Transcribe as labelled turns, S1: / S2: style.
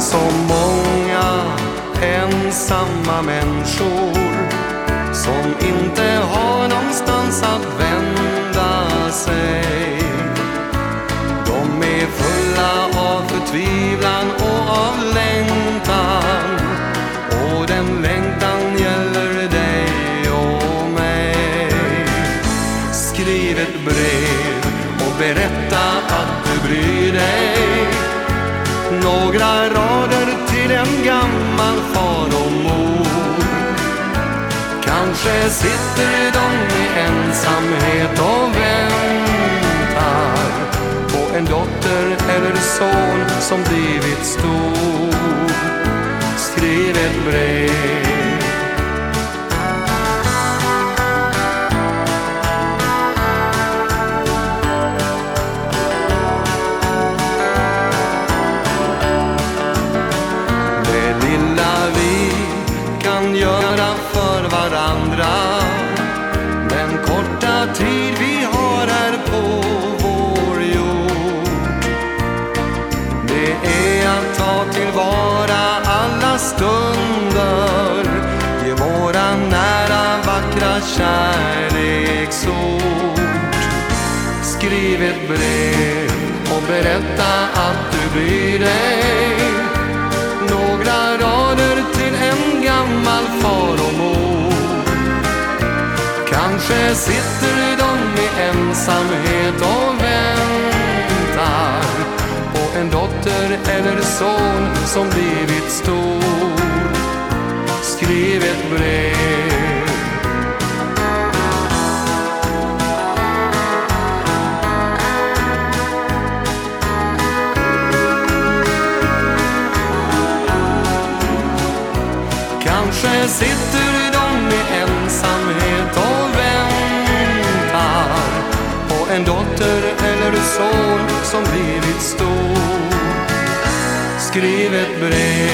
S1: Så många ensamma människor som inte har någonstans att vända sig. De är fulla av förtvivlan och av längtan och den längtan gäller dig och mig. Skriv ett brev och berätta att du bryr dig. Några rader till en gammal far och mor. Kanske sitter de i ensamhet och väntar på en dotter eller son som blivit stor. Stunder. Ge våra nära vackra kärleksord. Skriv ett brev och berätta att du bryr dig. Några rader till en gammal far och mor. Kanske sitter de i ensamhet och väntar på en dotter eller son som blir Där sitter de i ensamhet och väntar på en dotter eller son som blivit stor. Skriv ett brev